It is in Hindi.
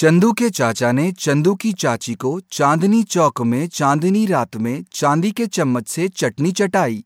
चंदू के चाचा ने चंदू की चाची को चांदनी चौक में, चांदनी रात में, चांदी के चम्मच से चटनी चटाई।